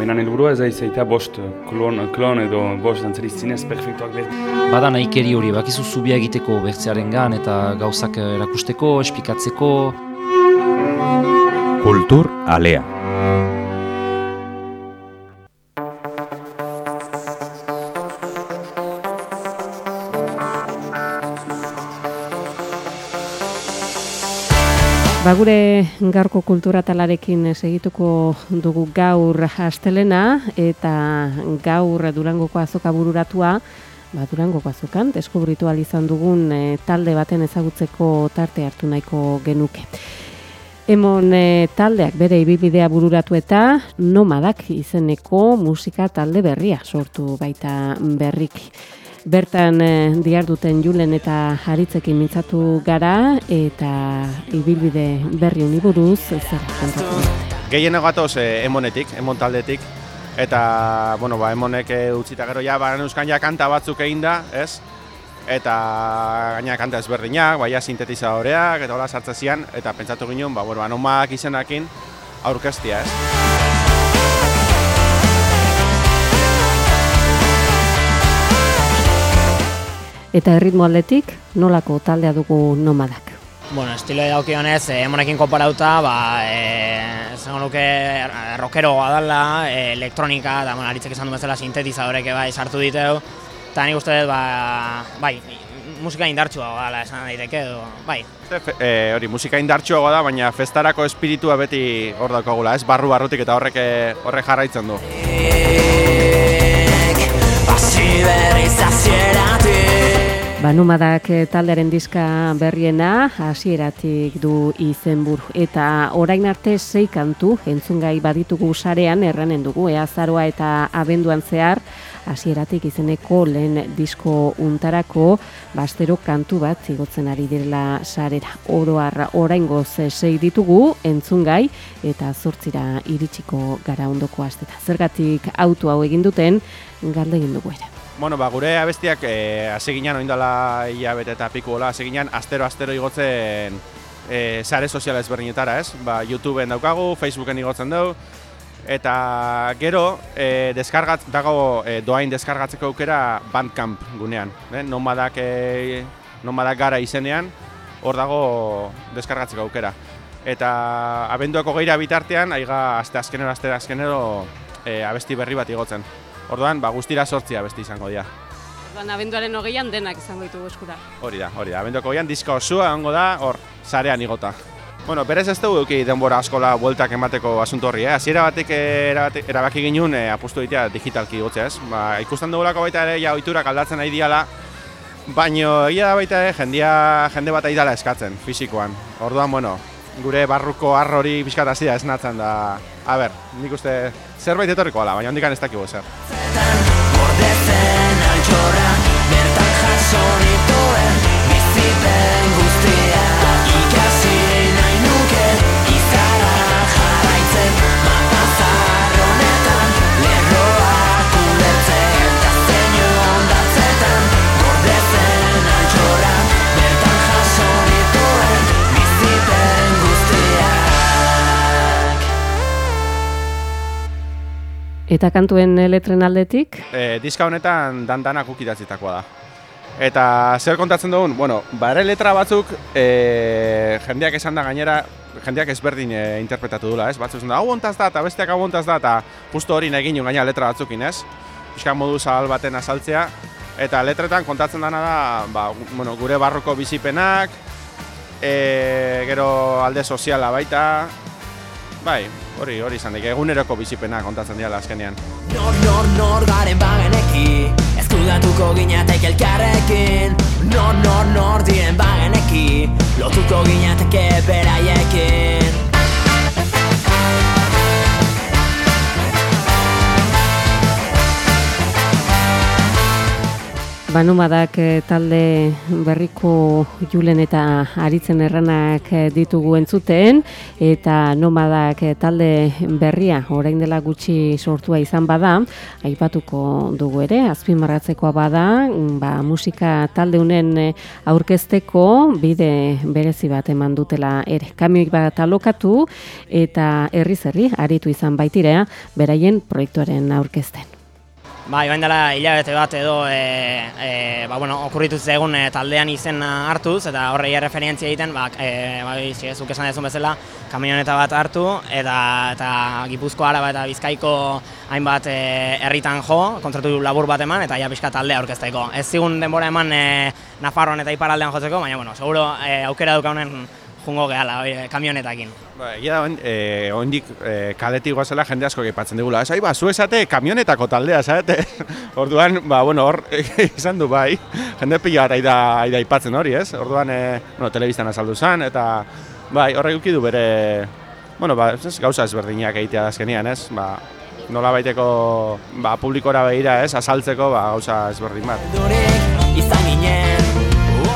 Menan helburua ez da izaita bost klon, klon edo bost dantzari zinez perfektuak behar. Bada nahikeri hori, bakizu zubia egiteko bertzearen gan eta gauzak erakusteko, espikatzeko. Kultur alea. Ba gure gaurko kultura talarekin segituko dugu gaur astelena eta gaur Durangoko azoka bururatua ba, Durangoko azokan deskubritu izan dugun e, talde baten ezagutzeko tarte hartu nahiko genuke. Hemon e, taldeak bere ibilbidea bururatu eta nomadak izeneko musika talde berria sortu baita berriki. Bertan eh, diar duten Julen eta Haritzekin mintzatu gara eta ibilbide berri uniburuz zer kontatu. Gehien egatoz eh, emonetik, emon taldetik, eta, bueno, ba, emonek eh, utzita gero ja, ba, ja kanta batzuk egin da, ez? Eta gaina kanta ezberdinak, baina sintetizadoreak, eta hola sartzen zian, eta pentsatu ginen, ba, bueno, anomak izenakin aurkestia, ez? Eta erritmo aldetik, nolako taldea dugu nomadak? Bueno, estilo dauki honez, eh, emonekin konparauta, ba, eh, zango nuke rockero dela, eh, elektronika, eta bueno, aritzek esan du bezala sintetizadorek bai sartu diteu, eta nik uste dut, ba, bai, musika indartsua gala esan daiteke edo, bai. E, hori, musika indartsua da, baina festarako espiritua beti hor daukagula, ez barru barrutik eta horrek eh, horrek jarraitzen du. Banumadak eh, taldearen diska berriena hasieratik du izenburu eta orain arte sei kantu entzungai baditugu sarean erranen dugu eazaroa eta abenduan zehar hasieratik izeneko lehen disko untarako bastero kantu bat zigotzen ari direla sarera. Oroar oraingoz sei ditugu entzungai eta zortzira iritsiko gara ondoko asteta. Zergatik auto hau egin duten galde egin dugu ere. Bueno, ba, gure abestiak eh, hasi ginen oindala hilabete eta piku hola, hasi ginen astero-astero igotzen eh, sare soziala ezberdinetara, ez? Ba, YouTubeen daukagu, Facebooken igotzen dugu, eta gero eh, deskargat, dago eh, doain deskargatzeko aukera Bandcamp gunean, eh? nomadak, eh, nomadak gara izenean, hor dago deskargatzeko aukera. Eta abenduako geira bitartean, aiga azte azkenero, azte azkenero eh, abesti berri bat igotzen. Orduan, ba, guztira sortzia beste izango dira. Orduan, abenduaren hogeian denak izango ditugu eskura. Hori da, hori da. Abenduako hogeian diska osua egongo da, hor, sarean igota. Bueno, berez ez dugu eki denbora askola bueltak emateko asunto horri, eh? Aziera batek erabaki ginen eh, apustu ditea digitalki igotzea, ez? Ba, ikusten dugulako baita ere, ja, oiturak aldatzen nahi diala, baino egia da baita ere, jendia, jende bat aidala eskatzen, fisikoan. Orduan, bueno, gure barruko arrori pixkat azia esnatzen da, a ber, nik uste zerbait etorriko ala, baina hondikan ez dakigu zer. Gordezen Eta kantuen letren aldetik? E, diska honetan ukitatzitakoa da. Eta zer kontatzen dugun? Bueno, bare letra batzuk e, jendeak esan da gainera, jendeak ezberdin e, interpretatu dula, ez? Batzuk da, hau ontaz da, eta besteak hau ontaz da, eta justu hori negin gaina letra batzukin, ez? Piskan modu zabal baten azaltzea. Eta letretan kontatzen dana da, ba, bueno, gure barruko bizipenak, e, gero alde soziala baita, bai, hori hori izan daik, eguneroko bizipena kontatzen dira azkenean. Nor, nor, nor garen bageneki, ezkudatuko gineatek elkarrekin. Nor, nor, nor dien bageneki, lotuko gineateke beraiekin. Banumadak eh, talde berriko julen eta aritzen erranak eh, ditugu entzuten eta nomadak eh, talde berria orain dela gutxi sortua izan bada aipatuko dugu ere azpimarratzekoa bada mm, ba, musika talde unen aurkezteko bide berezi bat eman dutela ere kamioi bat alokatu eta herri aritu izan baitirea beraien proiektuaren aurkezten. Bai, bain dela hilabete bat edo e, e, ba, bueno, okurritu egun e, taldean izen hartuz eta horrei referentzia egiten, ba, e, bai, zuk esan dezun bezala, kamioneta bat hartu eta, eta Gipuzko Araba eta Bizkaiko hainbat e, herritan jo, kontratu labur bat eman eta ja pixka taldea aurkezteko. Ez zigun denbora eman e, Nafarroan eta Iparaldean jotzeko, baina bueno, seguro e, aukera dukaunen jungo gehala, oi, kamionetakin. Ba, egia da, eh, oindik eh, kaletik goazela jende asko gehipatzen digula. Ez, ba, zu esate kamionetako taldea, zaete? Orduan, ba, bueno, hor, izan du, bai, jende pila bat aida, aida ipatzen hori, ez? Orduan, eh, bueno, telebiztan azaldu zen, eta, bai, horrek du bere, bueno, ba, ez, gauza ezberdinak egitea dazkenian, ez? Ba, nola baiteko, ba, publikora behira, ez? Azaltzeko, ba, gauza ezberdin bat. Izan ginen,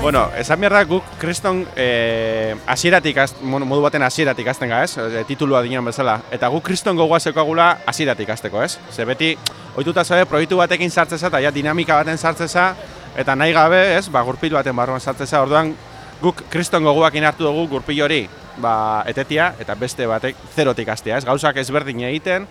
Bueno, esan behar da guk kriston eh, asieratik, modu baten asieratik azten ez? E, titulua dinan bezala. Eta guk kriston gogoazeko agula asieratik azteko, ez? Ze beti, oituta zabe, proiektu batekin sartzeza eta ja, dinamika baten sartzeza, eta nahi gabe, ez? Ba, gurpil baten barruan sartzeza, orduan guk kriston gogoak hartu dugu gurpil hori, ba, etetia, eta beste batek zerotik aztea, ez? Gauzak ezberdin egiten,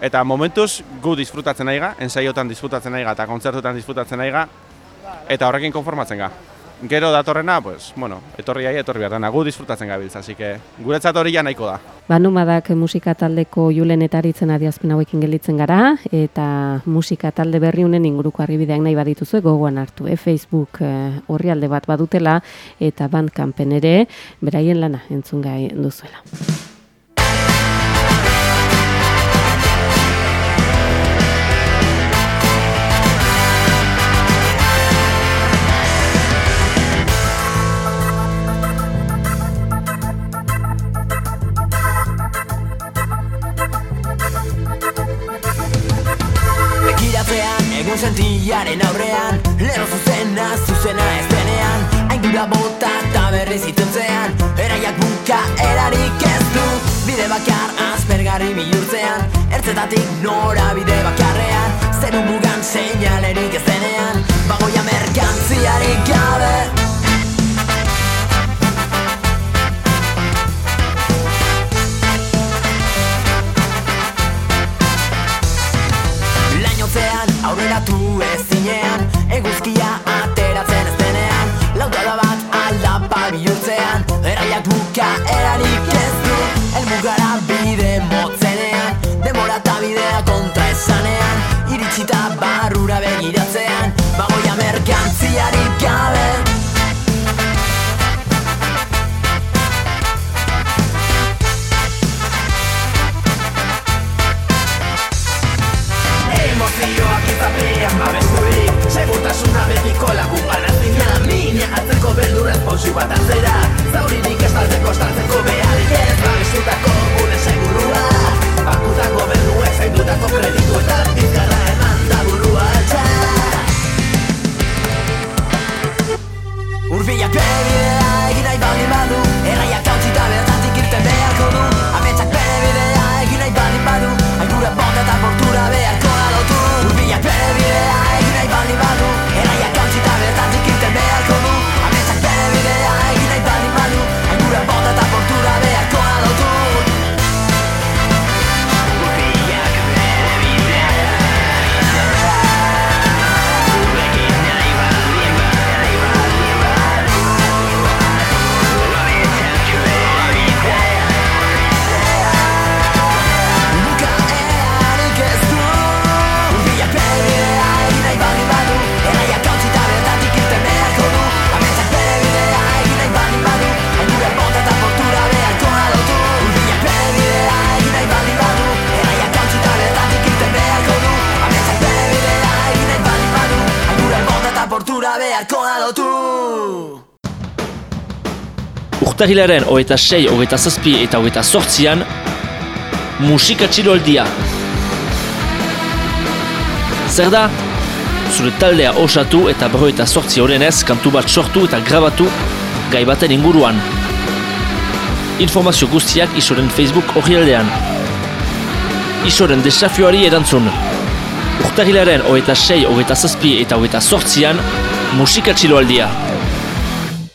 eta momentuz gu disfrutatzen nahiga, ensaiotan disfrutatzen nahiga eta kontzertutan disfrutatzen nahiga, eta horrekin konformatzen ga gero datorrena, pues, bueno, etorri ahi, etorri behar dena, gu disfrutatzen gabiltza, así que guretzat hori nahiko da. Banumadak musika taldeko julen eta aritzen adiazpen hauekin gelitzen gara, eta musika talde berri unen inguruko arribideak nahi badituzu, gogoan hartu, e, Facebook eh, horri alde bat badutela, eta bandkampen ere, beraien lana entzun gai duzuela. Sentiaren aurrean Lero zuzena, zuzena ez denean. Aingura bota eta berri zituntzean Eraiak buka erarik ez du. Bide bakar azpergarri bihurtzean Ertzetatik nora bide bakarrean. Zeru mugan seinalerik ez denean Bagoia merkantziarik gabe Urtahilaren hogeita sei, hogeita zazpi eta hogeita sortzian musika txiroldia. Zer da? zure taldea osatu eta berro eta sortzi horrenez kantu bat sortu eta grabatu gai baten inguruan. Informazio guztiak isoren Facebook horrialdean. Isoren desafioari erantzun. Urtagilaren hogeita sei, hogeita zazpi eta hogeita sortzian musika txiloaldia.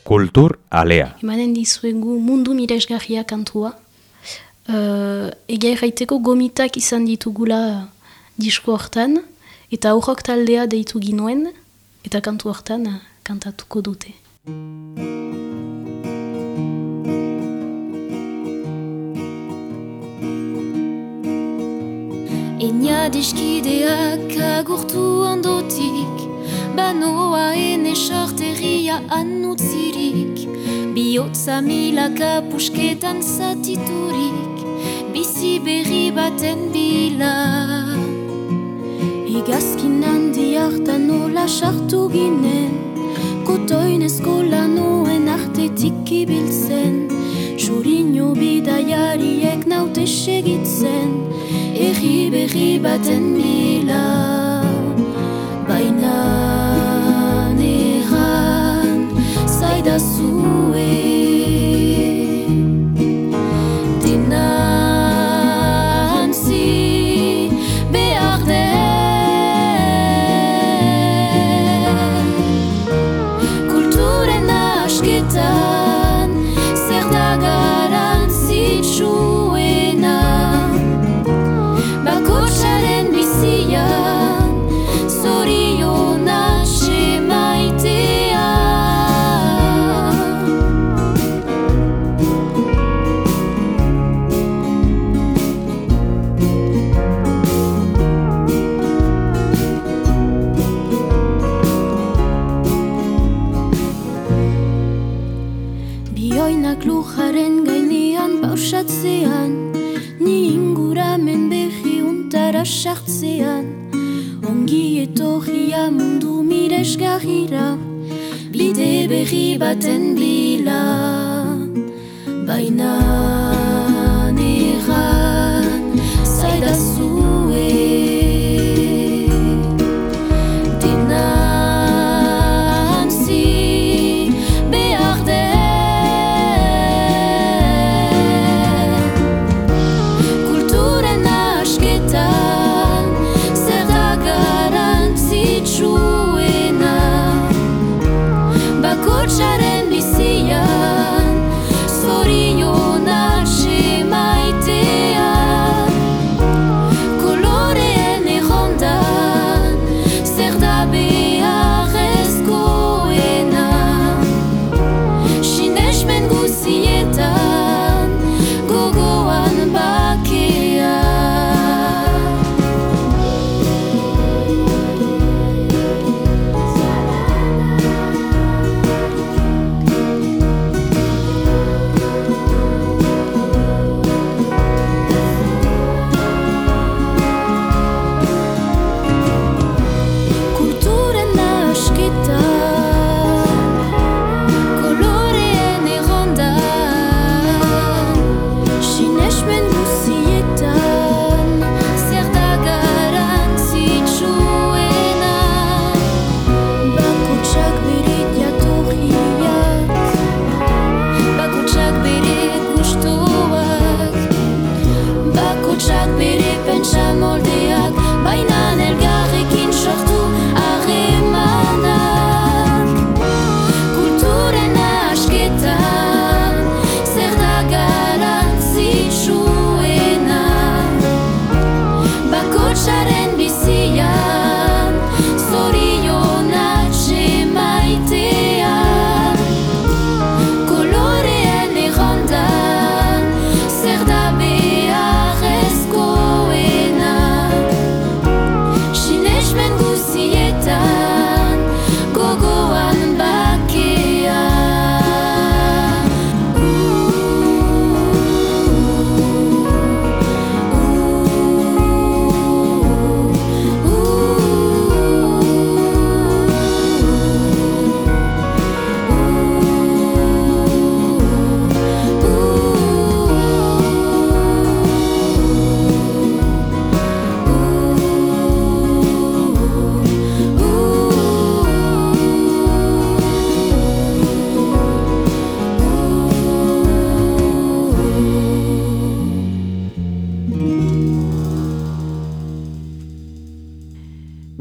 Kultur alea. Emanen dizuegu mundu miresgarria kantua. Uh, Ega erraiteko gomitak izan ditugula disko hortan, eta aurrok taldea deitu ginuen, eta kantu hortan uh, kantatuko dute. Eina diskideak agurtu ondotik, banoa ene sorteria anutzirik, bihotza milaka pusketan zatiturik, bizi berri baten bila. Igazkin handi hartan nola sartu ginen, kotoin eskola noen artetik ibiltzen, Jurino bidaiariek naute segitzen, erri berri baten bila.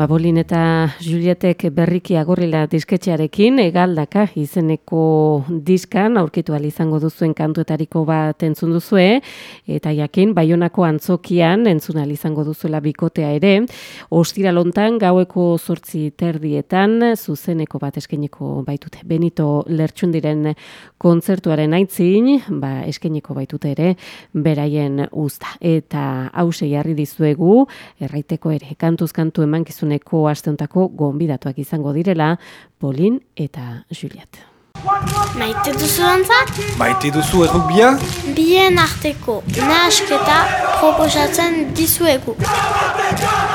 Babolin eta Julietek berriki agorrila disketxearekin, egaldaka izeneko diskan, aurkitu izango duzuen kantuetariko bat entzun duzue, eta jakin, baionako antzokian entzun izango duzuela bikotea ere, ostira lontan gaueko sortzi terdietan, zuzeneko bat eskeniko baitute. Benito lertxundiren kontzertuaren aitzin, ba, eskeniko baitute ere, beraien usta. Eta hause jarri dizuegu, erraiteko ere, kantuz kantu emankizuneko asteontako gonbidatuak izango direla, Polin eta Juliet. Maite duzu antzak? Maite duzu errukbia? Bien arteko nahasketa proposatzen dizuegu.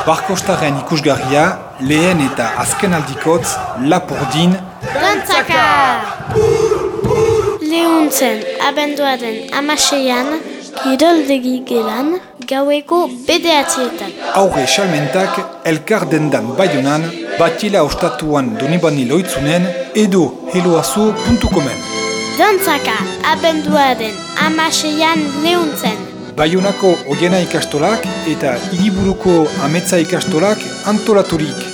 Barkostaren ikusgarria, lehen eta azken aldikotz, lapurdin... Dantzaka! Lehuntzen abenduaren amaseian, kiroldegi gelan, gaueko bedeatzietan. Aurre salmentak elkar dendan baiunan, batila ostatuan donibani loitzunen, edo heloazu.comen. Dantzaka abenduaren amaseian lehuntzen. Baionako Oiena ikastolak eta Iriburuko Ametza ikastolak antolaturik.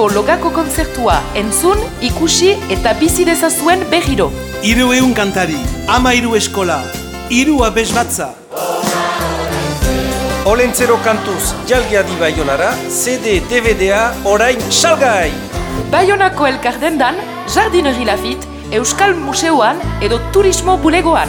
Urteko logako konzertua entzun, ikusi eta bizi dezazuen berriro. Iru eun kantari, ama iru eskola, iru abes batza. Olentzero kantuz jalgia di Baionara, CD, DVD-a, orain salgai! Baionako elkardendan, Jardineri Lafit, Euskal Museoan edo Turismo Bulegoan.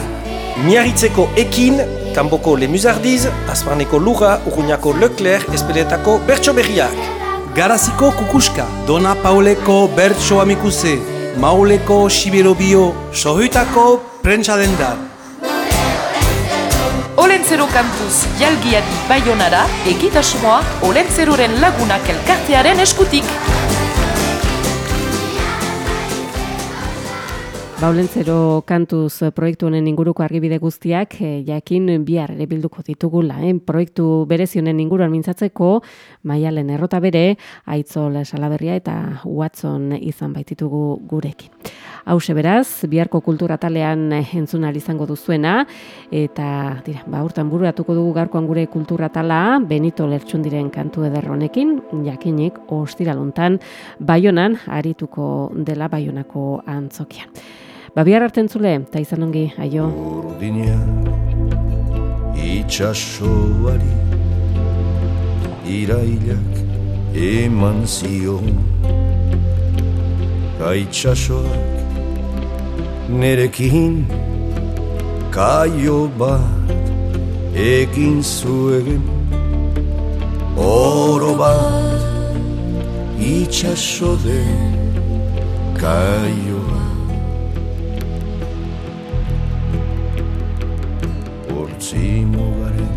Miarritzeko ekin, kanboko Le Musardiz, Azparneko Lura, Urruñako Leclerc, Espeletako Bertso Berriak. Garaziko Kukuska, Dona Pauleko Bertso Amikuse, Mauleko Sibero Bio, Sohutako Prentsa Dendan. Olentzero kantuz jalgiadi baionara, egitasmoa Olentzeroren lagunak elkartearen eskutik. Baulentzero kantuz proiektu honen inguruko argibide guztiak eh, jakin bihar ere bilduko ditugula. Eh? Proiektu berezionen inguruan mintzatzeko, maialen errota bere, aitzol salaberria eta Watson izan baititugu gurekin. Hauze beraz, biharko kultura talean entzuna izango duzuena, eta dira, ba, urtan bururatuko dugu gaurkoan gure kultura tala, Benito Lertxundiren kantu ederronekin, jakinik, ostiraluntan, baionan, arituko dela baionako antzokian. Ba, bihar hartzen zule, eta izan ongi, aio. Urdinea, itxasoari, irailak eman zion. Gaitxasoak nerekin kaio bat ekin zuen. Oro bat itxaso den kaio bat. Hortzimugaren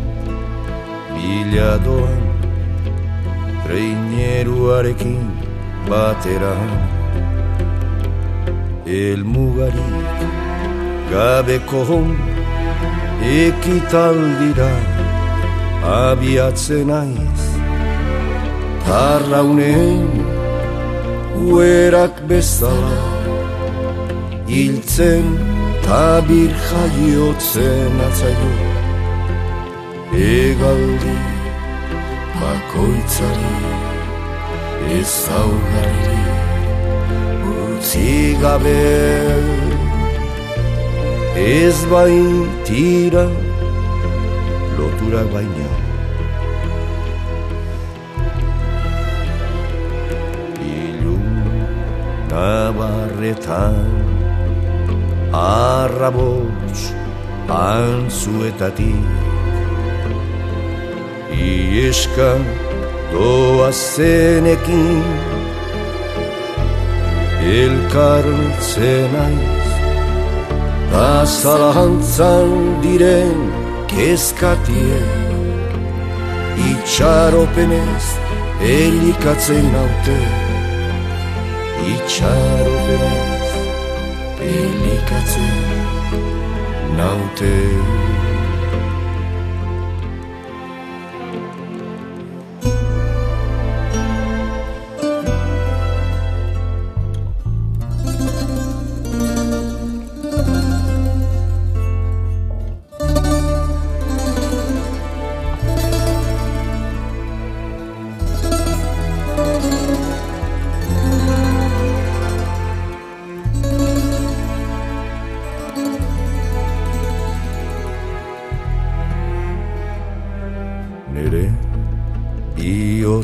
biladoan Reineruarekin batera Elmugarik gabeko ekitaldira abiatzen aiz Tarraunen uerak bezala hiltzen tabir jaiotzen atzaio Egaldi bakoitzari ez augarri utzi gabe. Ez baitira lotura baina. Ilun nabarretan arrabots antzuetatik Ieska doa zenekin Elkartzen aiz Azalantzan diren kezkatien Itxaropenez elikatzen naute Itxaropenez elikatzen naute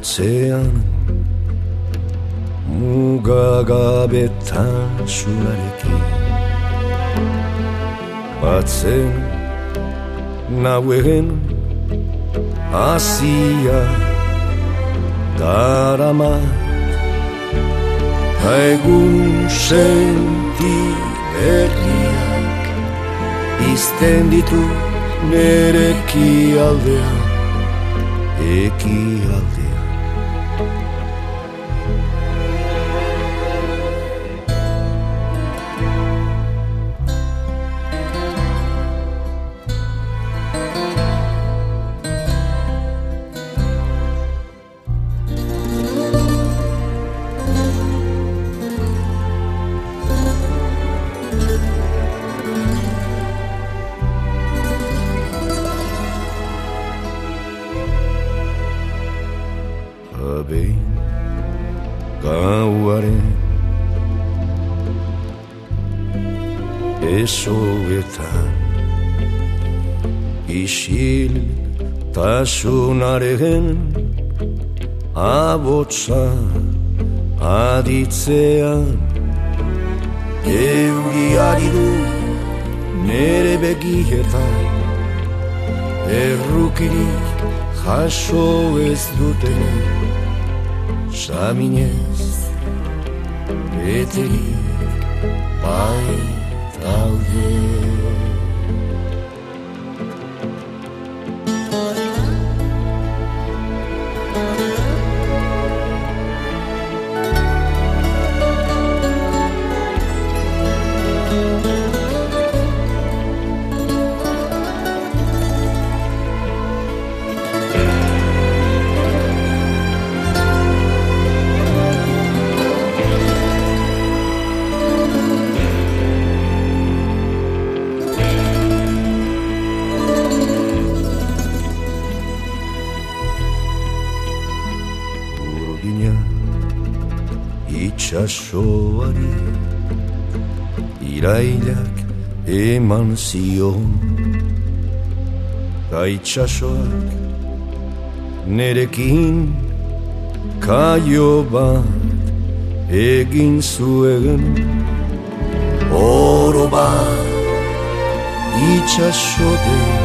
iotzean mugagabetasunarekin. Batzen nauen hasia darama ta egun senti berriak izten ditu nere kialdea ekialdea abotsa aditzean euriari du nere begietan errukirik jaso ez duten saminez beterik bai talde itxasoari irailak eman zion Ta itxasoak nerekin kaio bat egin zuen Oro bat itxasote